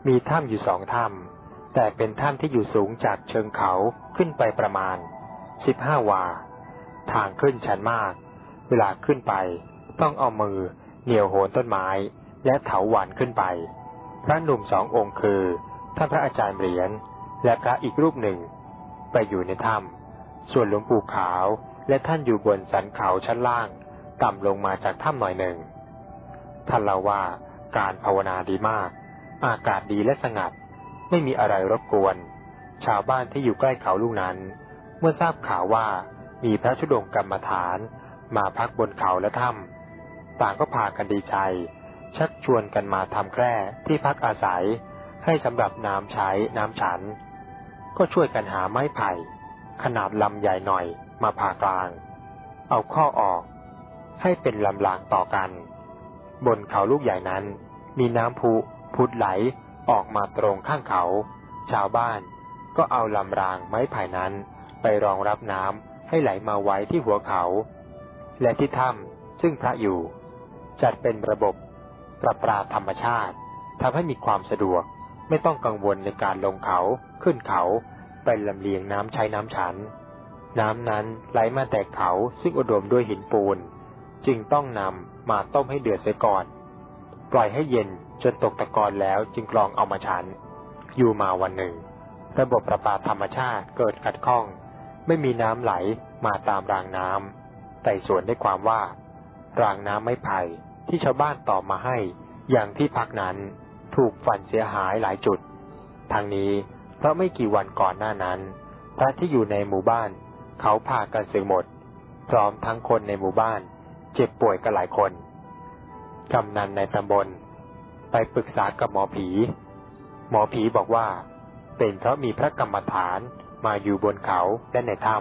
มีถ้ำอยู่สองถ้ำแต่เป็นถ้ำที่อยู่สูงจากเชิงเขาขึ้นไปประมาณสิบห้าวา ทางขึ้นชันมาก เวลาขึ้นไป ต้องเอามือเหนี่ยวโหนต้นไม้ และเถาวันขึ้นไป พระหนุ่มสององค์คือท่านพระอาจารย์เหรียญและพระอีกรูปหนึ่ง ไปอยู่ในถ้ำส่วนหลวงปู่ขาวและท่านอยู่บนสันเขาชั้นล่าง ต่ำลงมาจากถ้ำหน่อยหนึ่งท่านเล่าว่า การภาวนาดีมาก อากาศดีและสงัด ไม่มีอะไรรบกวน ชาวบ้านที่อยู่ใกล้เขาลูกนั้น เมื่อทราบข่าวว่ามีพระชุดงกรรมฐาน มาพักบนเขาและถ้ำต่างก็พากันดีใจ ชักชวนกันมาทำแคร่ที่พักอาศัย ให้สำหรับน้ำใช้น้ำฉัน ก็ช่วยกันหาไม้ไผ่ ขนาดลำใหญ่หน่อยมาผ่ากลาง เอาข้อออก ให้เป็นลำรางต่อกัน บนเขาลูกใหญ่นั้น มีน้ำพุพุดไหลออกมาตรงข้างเขา ชาวบ้านก็เอาลำรางไม้ไผ่นั้น ไปรองรับน้ำให้ไหลมาไว้ที่หัวเขา และที่ถ้ำซึ่งพระอยู่ จัดเป็นระบบประปราธรรมชาติทำให้มีความสะดวกไม่ต้องกังวลในการลงเขาขึ้นเขาไปลำเลียงน้ำใช้น้ำฉัน น้ำนั้นไหลมาแต่เขาซึ่งอุดมด้วยหินปูน จึงต้องนำ มาต้มให้เดือดเสียก่อน ปล่อยให้เย็นจนตกตะกอนแล้วจึงกรองเอามาฉัน อยู่มาวันหนึ่ง ระบบประปาธรรมชาติเกิดขัดข้อง ไม่มีน้ำไหลมาตามรางน้ำแต่สวนได้ความว่า รางน้ำไม่ไผ่ที่ชาวบ้านต่อมาให้อย่างที่พักนั้นถูกฟันเสียหายหลายจุด ทางนี้เพราะไม่กี่วันก่อนหน้านั้น พระที่อยู่ในหมู่บ้าน เขาพากันสึกหมด พร้อมทั้งคนในหมู่บ้าน เจ็บป่วยกันหลายคน กำนันในตำบล ไปปรึกษากับหมอผี หมอผีบอกว่า เป็นเพราะมีพระกรรมฐานมาอยู่บนเขาและในถ้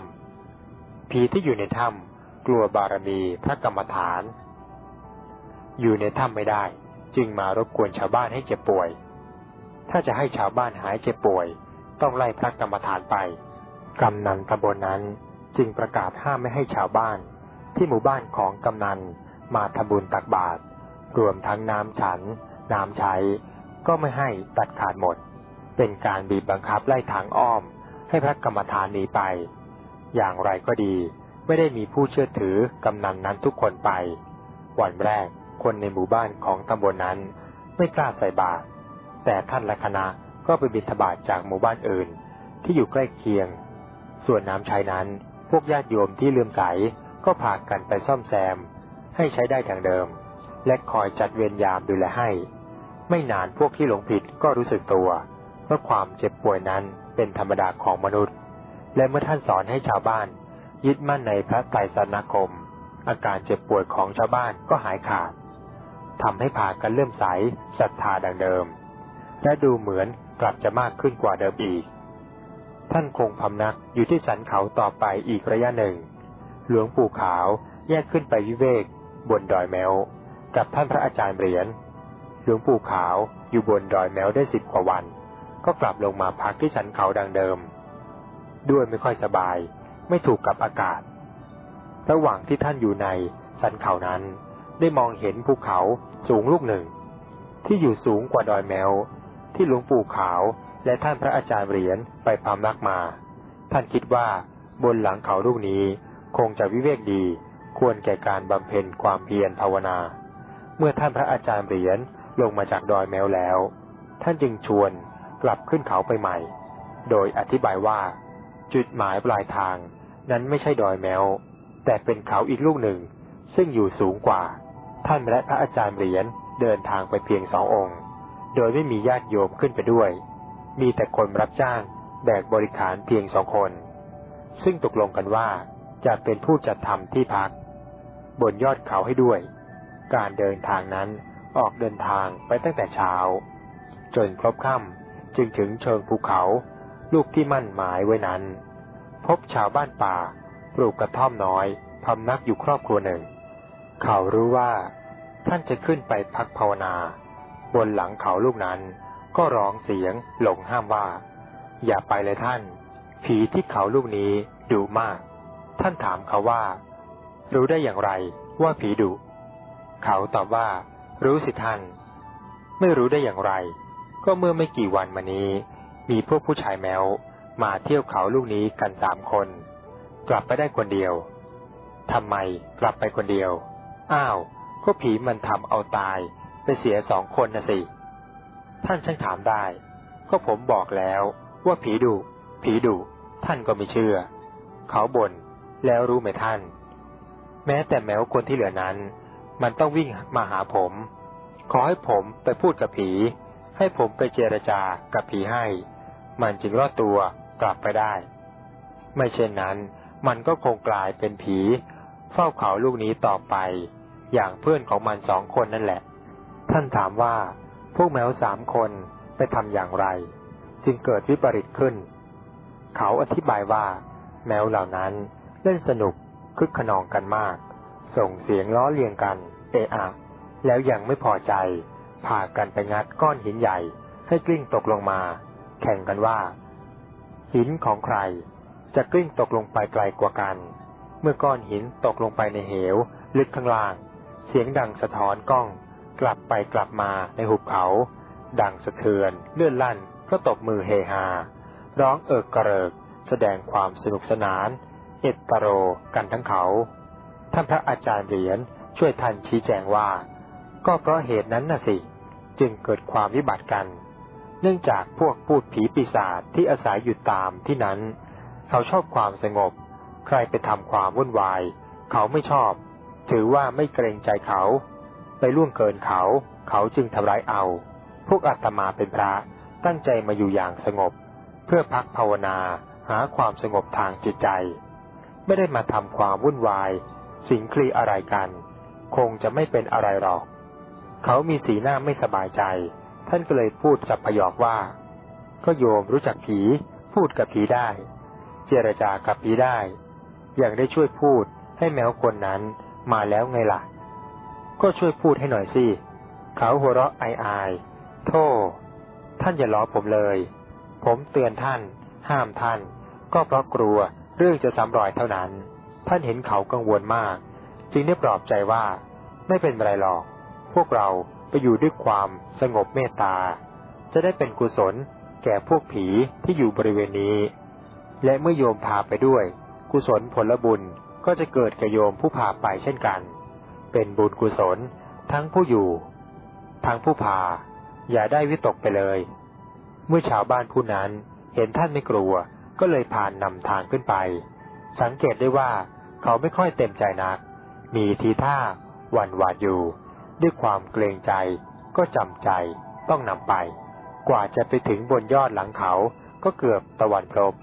ำผีที่อยู่ในถ้ำกลัวบารมีพระกรรมฐาน อยู่ในถ้ำไม่ได้ จึงมารบกวนชาวบ้านให้เจ็บป่วย ถ้าจะให้ชาวบ้านหายเจ็บป่วย ต้องไล่พระกรรมฐานไปกำนันตำบลนนั้นจึงประกาศห้ามไม่ให้ชาวบ้าน ที่หมู่บ้านของกำนันมาทำบุญตักบาตรรวมทั้งน้ำฉัน น้ำใช้ ก็ไม่ให้ตัดขาดหมด เป็นการบีบบังคับไล่ทางอ้อม ให้พระกรรมฐานหนีไป อย่างไรก็ดี ไม่ได้มีผู้เชื่อถือกำนันนั้นทุกคนไป วันแรกคนในหมู่บ้านของตำบลนนั้นไม่กล้าใส่บาตรแต่ท่านและคณะก็ไปบิณฑบาตจากหมู่บ้านอื่น ที่อยู่ใกล้เคียง ส่วนน้ำใช้นั้น พวกญาติโยมที่เลื่อมใส ก็พากันไปซ่อมแซม ให้ใช้ได้อย่างเดิม และคอยจัดเวรยามดูแลให้ ไม่นานพวกที่หลงผิดก็รู้สึกตัวเพราความเจ็บป่วยนั้นเป็นธรรมดาของมนุษย์ และเมื่อท่านสอนให้ชาวบ้าน ยึดมั่นในพระไตรสนาคม อาการเจ็บป่วยของชาวบ้านก็หายขาดทำให้พากันเลื่อมใสศรัทธาดังเดิม และดูเหมือนกลับจะมากขึ้นกว่าเดิมอีก ท่านคงพำนักอยู่ที่สันเขาต่อไปอีกระยะหนึ่ง หลวงปู่ขาวแยกขึ้นไปวิเวก บนดอยแมว กับท่านพระอาจารย์เหรียญหลวงปู่ขาวอยู่บนดอยแมวได้สิบกว่าวัน ก็กลับลงมาพักที่สันเขาดังเดิม ด้วยไม่ค่อยสบาย ไม่ถูกกับอากาศ ระหว่างที่ท่านอยู่ในสันเขานั้น ได้มองเห็นภูเขาสูงลูกหนึ่ง ที่อยู่สูงกว่าดอยแมว ที่หลวงปู่ขาวและท่านพระอาจารย์เหรียญไปพามนักมา ท่านคิดว่าบนหลังเขาลูกนี้ คงจะวิเวกดี ควรแก่การบำเพ็ญความเพียรภาวนา เมื่อท่านพระอาจารย์เหรียญลงมาจากดอยแมวแล้ว ท่านจึงชวนกลับขึ้นเขาไปใหม่ โดยอธิบายว่า จุดหมายปลายทางนั้นไม่ใช่ดอยแมว แต่เป็นเขาอีกลูกหนึ่ง ซึ่งอยู่สูงกว่า ท่านและพระอาจารย์เหรียญเดินทางไปเพียงสององค์ โดยไม่มีญาติโยมขึ้นไปด้วย มีแต่คนรับจ้างแบกบริขารเพียงสองคน ซึ่งตกลงกันว่า จะเป็นผู้จัดทำที่พัก บนยอดเขาให้ด้วย การเดินทางนั้นออกเดินทางไปตั้งแต่เช้า จนครบค่ำจึงถึงเชิงภูเขา ลูกที่มั่นหมายไว้นั้น พบชาวบ้านป่า ปลูกกระท่อมน้อยพำนักอยู่ครอบครัวหนึ่ง เขารู้ว่า ท่านจะขึ้นไปพักภาวนา บนหลังเขาลูกนั้นก็ร้องเสียงหลงห้ามว่า อย่าไปเลยท่าน ผีที่เขาลูกนี้ดุมาก ท่านถามเขาว่า รู้ได้อย่างไรว่าผีดุ เขาตอบว่า รู้สิท่าน ไม่รู้ได้อย่างไร ก็เมื่อไม่กี่วันมานี้ มีพวกผู้ชายแมวมาเที่ยวเขาลูกนี้กันสามคน กลับไปได้คนเดียวทำไมกลับไปคนเดียว อ้าว ก็ผีมันทำเอาตาย ไปเสียสองคนนะสิ ท่านช่างถามได้ ก็ผมบอกแล้วว่าผีดุ ผีดุ ท่านก็ไม่เชื่อ เขาบน่น แล้วรู้ไหมท่าน แม้แต่แมวคนที่เหลือนั้น มันต้องวิ่งมาหาผม ขอให้ผมไปพูดกับผี ให้ผมไปเจรจากับผีให้ มันจึงรอดตัวกลับไปได้ ไม่เช่นนั้นมันก็คงกลายเป็นผี เฝ้าเขาลูกนี้ต่อไป อย่างเพื่อนของมันสองคนนั่นแหละ ท่านถามว่า พวกแมวสามคนไปทำอย่างไร จึงเกิดวิปริตขึ้น เขาอธิบายว่า แมวเหล่านั้น เล่นสนุกคึกขนองกันมาก ส่งเสียงล้อเลียงกัน เอะอะ แล้วยังไม่พอใจพากันไปงัดก้อนหินใหญ่ ให้กลิ้งตกลงมา แข่งกันว่า หินของใคร จะกลิ้งตกลงไปไกลกว่ากัน เมื่อก้อนหินตกลงไปในเหว ลึกข้างล่าง เสียงดังสะท้อนกล้อง กลับไปกลับมาในหุบเขา ดังสะเทือนเลื่อนลั่นก็ตบมือเฮฮาร้องเอิกกระเริก แสดงความสนุกสนาน เอตโรกันทั้งเขา ท่านพระอาจารย์เหรียญช่วยท่านชี้แจงว่า ก็เพราะเหตุนั้นน่ะสิ จึงเกิดความวิบัติกัน เนื่องจากพวกพูดผีปีศาจที่อาศัยอยู่ตามที่นั้น เขาชอบความสงบ ใครไปทำความวุ่นวาย เขาไม่ชอบ ถือว่าไม่เกรงใจเขา ไปล่วงเกินเขา เขาจึงทำร้ายเอา พวกอาตมาเป็นพระตั้งใจมาอยู่อย่างสงบ เพื่อพักภาวนาหาความสงบทางจิตใจ ไม่ได้มาทำความวุ่นวาย สิงคลีอะไรกัน คงจะไม่เป็นอะไรหรอก เขามีสีหน้าไม่สบายใจ ท่านก็เลยพูดสับพยอกว่า ก็โยมรู้จักผี พูดกับผีได้ เจรจากับผีได้ อย่างได้ช่วยพูดให้แมวคนนั้นมาแล้วไงล่ะ ก็ช่วยพูดให้หน่อยสิ เขาหัวเราะอายอโทษท่านอย่าล้อผมเลย ผมเตือนท่าน ห้ามท่าน ก็เพราะกลัว เรื่องจะซ้ำรอยเท่านั้น ท่านเห็นเขากังวลมาก จึงได้ปลอบใจว่าไม่เป็นไรหรอก พวกเราไปอยู่ด้วยความสงบเมตตา จะได้เป็นกุศลแก่พวกผีที่อยู่บริเวณนี้ และเมื่อโยมพาไปด้วย กุศลผลบุญก็จะเกิดแก่โยมผู้พาไปเช่นกัน เป็นบุญกุศลทั้งผู้อยู่ ทั้งผู้พา อย่าได้วิตกไปเลย เมื่อชาวบ้านผู้นั้นเห็นท่านไม่กลัว ก็เลยผ่านนำทางขึ้นไป สังเกตได้ว่าเขาไม่ค่อยเต็มใจนัก มีทีท่าหวั่นหวาดอยู่ ด้วยความเกรงใจก็จำใจต้องนำไป กว่าจะไปถึงบนยอดหลังเขาก็เกือบตะวันพรบ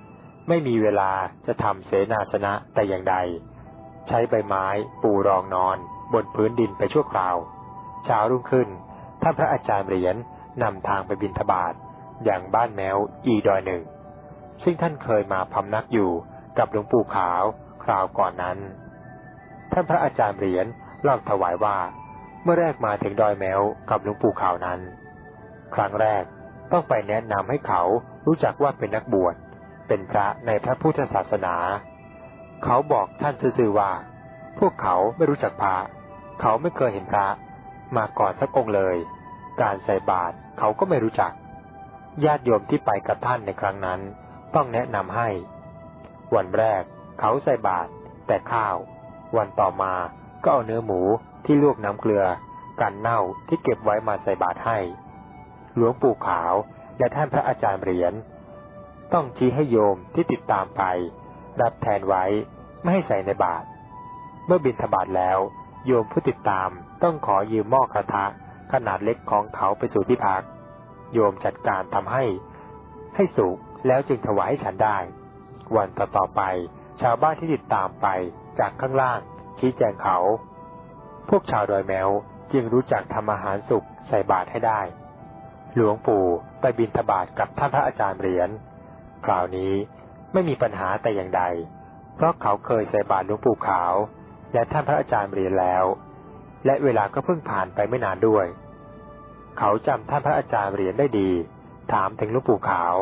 ไม่มีเวลาจะทำเสนาสนะแต่อย่างใด ใช้ใบไม้ปูรองนอนบนพื้นดินไปชั่วคราว เช้ารุ่งขึ้นท่านพระอาจารย์เหรียญนำทางไปบินทบาทอย่างบ้านแมวอีดอยหนึ่ง ซึ่งท่านเคยมาพำนักอยู่กับหลวงปู่ขาวคราวก่อนนั้น ท่านพระอาจารย์เหรียญเล่าถวายว่า เมื่อแรกมาถึงดอยแมวกับหลวงปู่ขาวนั้น ครั้งแรกต้องไปแนะนำให้เขารู้จักว่าเป็นนักบวช เป็นพระในพระพุทธศาสนา เขาบอกท่านซื่อว่า พวกเขาไม่รู้จักพระเขาไม่เคยเห็นพระมาก่อนสักองค์เลย การใส่บาตรเขาก็ไม่รู้จัก ญาติโยมที่ไปกับท่านในครั้งนั้น ต้องแนะนำให้ วันแรกเขาใส่บาตรแต่ข้าว วันต่อมาก็เอาเนื้อหมูที่ลวกน้ำเกลือกันเน่าที่เก็บไว้มาใส่บาตรให้ หลวงปู่ขาวและท่านพระอาจารย์เหรียญต้องชี้ให้โยมที่ติดตามไป รับแทนไว้ไม่ให้ใส่ในบาตรเมื่อบินทบาทแล้ว โยมผู้ติดตามต้องขอยืมหม้อกระทะขนาดเล็กของเขาไปสู่ที่พัก โยมจัดการทำให้ ให้สุก แล้วจึงถวายให้ฉันได้ วันต่อตอไป ชาวบ้านที่ติดตามไปจากข้างล่าง ชี้แจงเขา พวกชาวดอยแมวจึงรู้จักทำอาหารสุกใส่บาตรให้ได้ หลวงปู่ไปบินทบาทกับท่านพระอาจารย์เหรียญคราวนี้ไม่มีปัญหาแต่อย่างใด เพราะเขาเคยใส่บาตรหลวงปู่ขาว และท่านพระอาจารย์เหรียญแล้ว และเวลาก็เพิ่งผ่านไปไม่นานด้วย เขาจำท่านพระอาจารย์เหรียญได้ดี ถามถึงหลวงปู่ขาว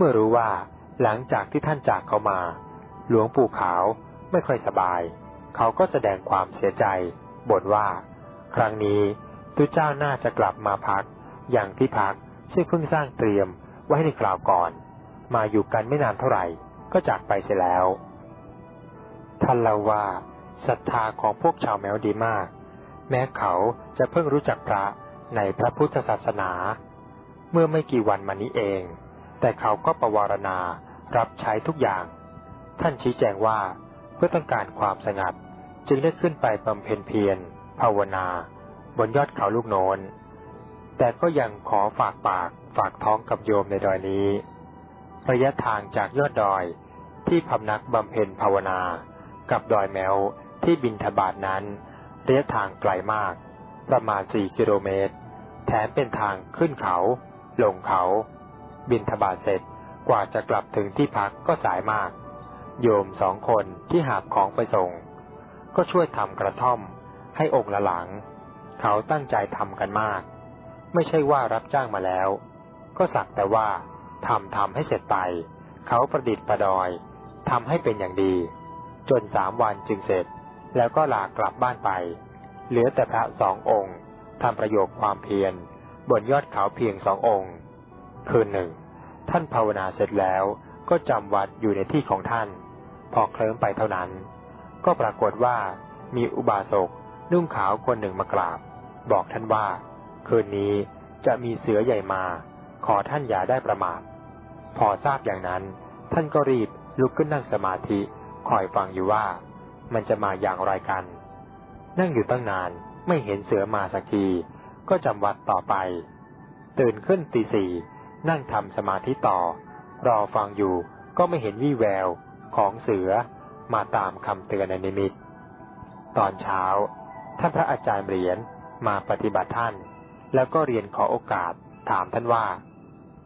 มื่อรู้ว่าหลังจากที่ท่านจากเขามา หลวงปู่ขาวไม่ค่อยสบาย เขาก็แสดงความเสียใจบ่นว่า ครั้งนี้ตุเจ้าน่าจะกลับมาพัก อย่างที่พักซึ่งเพิ่งสร้างเตรียมไว้ในคราวก่อน มาอยู่กันไม่นานเท่าไหร่ก็จากไปเสียแล้ว ท่านเล่าว่าศรัทธาของพวกชาวแมวดีมาก แม้เขาจะเพิ่งรู้จักพระในพระพุทธศาสนา เมื่อไม่กี่วันมานี้เอง แต่เขาก็ประวารณารับใช้ทุกอย่าง ท่านชี้แจงว่าเพื่อต้องการความสงัด จึงได้ขึ้นไปบำเพ็ญเพียรภาวนา บนยอดเขาลูกโนนแต่ก็ยังขอฝากปากฝากท้องกับโยมในดอยนี้ ระยะทางจากยอดดอยที่พำนักบำเพ็ญภาวนา กับดอยแมวที่บินทบาทนั้นระยะทางไกลมาก ประมาณสี่กิโลเมตร แถมเป็นทางขึ้นเขา ลงเขา บินทบาทเสร็จกว่าจะกลับถึงที่พักก็สายมาก โยมสองคนที่หาบของไปส่ง ก็ช่วยทำกระท่อม ให้องค์ละหลัง เขาตั้งใจทำกันมาก ไม่ใช่ว่ารับจ้างมาแล้ว ก็สักแต่ว่าทำทำให้เสร็จไป เขาประดิษฐ์ประดอยทำให้เป็นอย่างดี จนสามวันจึงเสร็จ แล้วก็ลากลับบ้านไป เหลือแต่พระสององค์ทำประโยคความเพียรบนยอดเขาเพียงสององค์ คืนหนึ่ง ท่านภาวนาเสร็จแล้วก็จำวัดอยู่ในที่ของท่าน พอเคลิ้มไปเท่านั้น ก็ปรากฏว่ามีอุบาสกนุ่งขาวคนหนึ่งมากราบ บอกท่านว่า คืนนี้จะมีเสือใหญ่มา ขอท่านอย่าได้ประมาท พอทราบอย่างนั้น ท่านก็รีบลุกขึ้นนั่งสมาธิคอยฟังอยู่ว่า มันจะมาอย่างไรกัน นั่งอยู่ตั้งนานไม่เห็นเสือมาสักที ก็จำวัดต่อไป ตื่นขึ้นตีสี่ นั่งทำสมาธิต่อ รอฟังอยู่ก็ไม่เห็นวี่แววของเสือมาตามคำเตือนในนิมิต ตอนเช้า ท่านพระอาจารย์เหรียญมาปฏิบัติท่าน แล้วก็เรียนขอโอกาสถามท่านว่า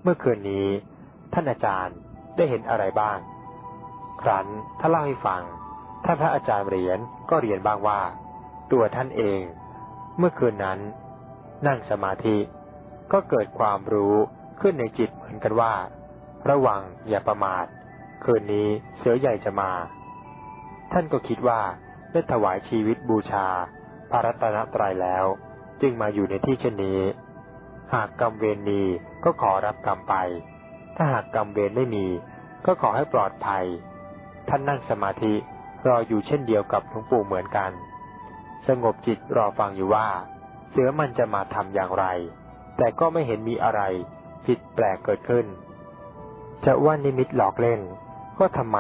เมื่อคืนนี้ ท่านอาจารย์ได้เห็นอะไรบ้าง ครั้นถ้านเล่าให้ฟัง ท่านพระอาจารย์เหรียญก็เรียนบ้างว่า ตัวท่านเอง เมื่อคืนนั้น นั่งสมาธิก็เกิดความรู้ ขึ้นในจิตเหมือนกันว่า ระวังอย่าประมาท คืนนี้เสือใหญ่จะมา ท่านก็คิดว่าได้ถวายชีวิตบูชา พระรัตนตรัยแล้ว จึงมาอยู่ในที่เช่นนี้ หากกรรมเวรมีก็ขอรับกรรมไป ถ้าหากกรรมเวรไม่มีก็ขอให้ปลอดภัย ท่านนั่งสมาธิรออยู่เช่นเดียวกับหลวงปู่เหมือนกัน สงบจิตรอฟังอยู่ว่า เสือมันจะมาทำอย่างไร แต่ก็ไม่เห็นมีอะไร ผิดแปลกเกิดขึ้น จะว่านิมิตหลอกเล่น ก็ทำไม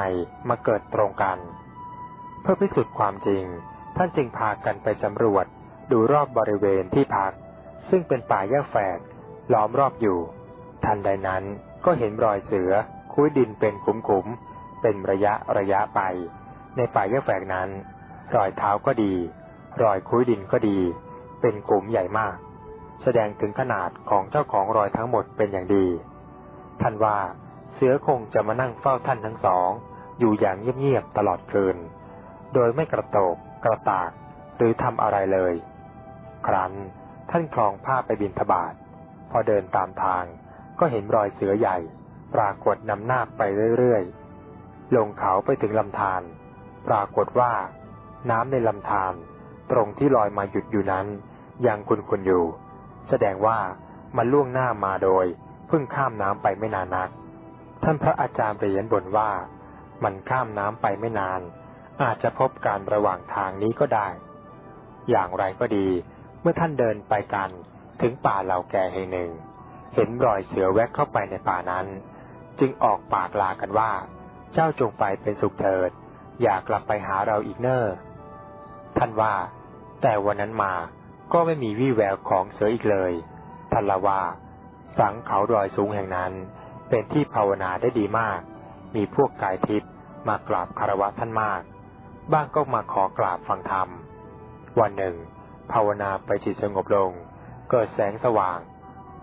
มาเกิดตรงกัน เพื่อพิสูจน์ความจริง ท่านจึงพากันไปสำรวจดูรอบบริเวณที่พัก ซึ่งเป็นป่าแยกแฝกล้อมรอบอยู่ ทันใดนั้นก็เห็นรอยเสือ คุ้ยดินเป็นขุมๆเป็นระยะระยะไป ในป่าแยกแฝกนั้น รอยเท้าก็ดี รอยคุ้ยดินก็ดี เป็นกลุ่มใหญ่มาก แสดงถึงขนาดของเจ้าของรอยทั้งหมดเป็นอย่างดี ท่านว่าเสือคงจะมานั่งเฝ้าท่านทั้งสอง อยู่อย่างเงียบๆตลอดคืน โดยไม่กระโตกกระตากหรือทำอะไรเลย ครั้นท่านคลองผ้าไปบินทบาทพอเดินตามทางก็เห็นรอยเสือใหญ่ ปรากฏนำหน้าไปเรื่อยๆ ลงเขาไปถึงลำธารปรากฏว่า น้ำในลำธารตรงที่ลอยมาหยุดอยู่นั้น ยังคุนๆอยู่ แสดงว่ามันล่วงหน้ามาโดยเพิ่งข้ามน้ำไปไม่นานนัก ท่านพระอาจารย์เรียนบ่นว่า มันข้ามน้ำไปไม่นาน อาจจะพบการระหว่างทางนี้ก็ได้ อย่างไรก็ดี เมื่อท่านเดินไปกันถึงป่าเหล่าแก่แห่งหนึ่ง เห็นรอยเสือแวกเข้าไปในป่านั้น จึงออกปากลากันว่า เจ้าจงไปเป็นสุขเถิด อย่ากลับไปหาเราอีกเนอ้อท่านว่า แต่วันนั้นมา ก็ไม่มีวี่แววของเสืออีกเลยท่านละว่าสังเขารอยสูงแห่งนั้น เป็นที่ภาวนาได้ดีมาก มีพวกกายทิพย์มากราบคารวะท่านมาก บ้างก็มาขอกราบฟังธรรม วันหนึ่ง ภาวนาไปจิตสงบลง เกิดแสงสว่าง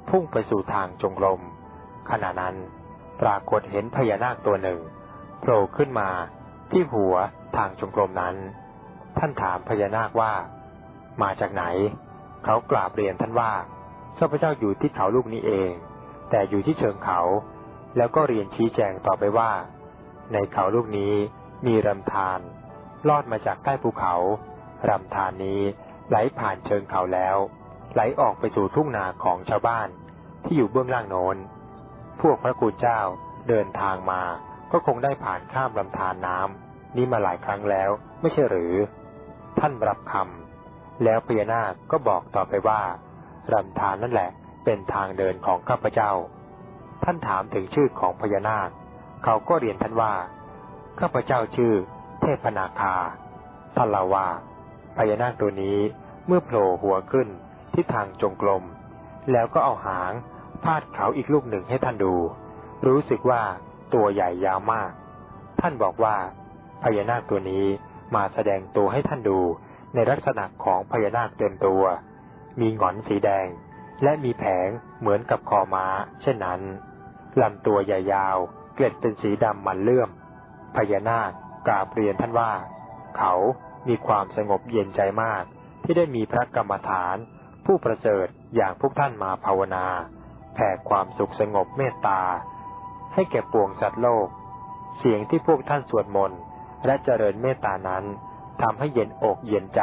พุ่งไปสู่ทางจงกรมขณะนั้นปรากฏเห็นพญานาคตัวหนึ่งโผล่ขึ้นมาที่หัวทางจงกรมนั้น ท่านถามพญานาคว่า มาจากไหน เขากราบเรียนท่านว่าข้าพเจ้าอยู่ที่เขาลูกนี้เอง แต่อยู่ที่เชิงเขา แล้วก็เรียนชี้แจงต่อไปว่า ในเขาลูกนี้มีลำธารลอดมาจากใต้ภูเขาลำธารนี้ไหลผ่านเชิงเขาแล้ว ไหลออกไปสู่ทุ่งนาของชาวบ้าน ที่อยู่เบื้องล่างโน้น พวกพระกูเจ้าเดินทางมาก็คงได้ผ่านข้ามลำธารน้ำนี้มาหลายครั้งแล้ว ไม่ใช่หรือ ท่านรับคำ แล้วพญานาคก็บอกต่อไปว่าลำธารนั่นแหละเป็นทางเดินของข้าพเจ้า ท่านถามถึงชื่อของพญานาค เขาก็เรียนท่านว่า ข้าพเจ้าชื่อ เทพนาคา ท่านเล่าว่าพญานาคตัวนี้เมื่อโผล่หัวขึ้นที่ทางจงกรมแล้วก็เอาหางพาดเขาอีกลูกหนึ่งให้ท่านดู รู้สึกว่าตัวใหญ่ยาวมาก ท่านบอกว่าพญานาคตัวนี้มาแสดงตัวให้ท่านดู ในลักษณะของพญานาคเต็มตัว มีหงอนสีแดง และมีแผงเหมือนกับคอม้า เช่นนั้นลำตัวใหญ่ยาว เกล็ดเป็นสีดำมันเลื่อม พญานาคกราบเรียนท่านว่า เขามีความสงบเย็นใจมาก ที่ได้มีพระกรรมฐาน ผู้ประเสริฐอย่างพวกท่านมาภาวนาแผ่ความสุขสงบเมตตา ให้แก่ปวงสัตว์โลก เสียงที่พวกท่านสวดมนต์และเจริญเมตตานั้น ทำให้เย็นอกเย็นใจ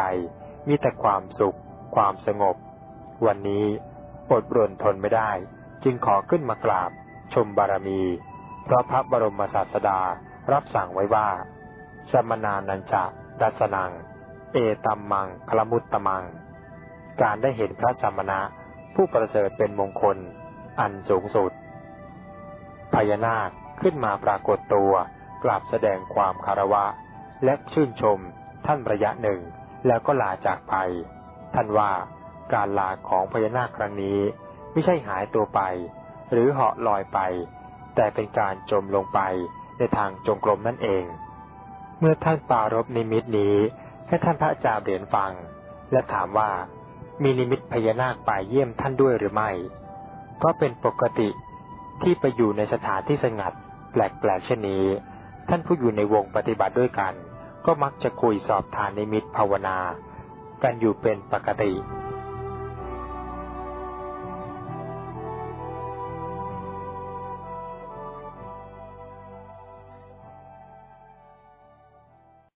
มีแต่ความสุข ความสงบ วันนี้อดรนทนไม่ได้ จึงขอขึ้นมากราบ ชมบารมี เพราะพระบรมศาสดารับสั่งไว้ว่า สมนานันจะดัสนัง เอตัมมังคลมุตตมัง การได้เห็นพระจมณะ ผู้ประเสริฐเป็นมงคล อันสูงสุดพญานาคขึ้นมาปรากฏตัวกราบแสดงความคารวะ และชื่นชม ท่านระยะหนึ่ง แล้วก็ลาจากไป ท่านว่าการลาของพญานาคครั้งนี้ ไม่ใช่หายตัวไป หรือเหาะลอยไป แต่เป็นการจมลงไปในทางจงกรมนั่นเอง เมื่อท่านปารบนิมิตนี้ให้ท่านพระอาจารย์เรียนฟัง และถามว่ามีนิมิตพญานาคไปเยี่ยมท่านด้วยหรือไม่เพราะเป็นปกติที่ไปอยู่ในสถานที่สงัด แปลกๆเช่นนี้ ท่านผู้อยู่ในวงปฏิบัติด้วยกัน ก็มักจะคุยสอบทานนิมิตภาวนา กันอยู่เป็นปกติ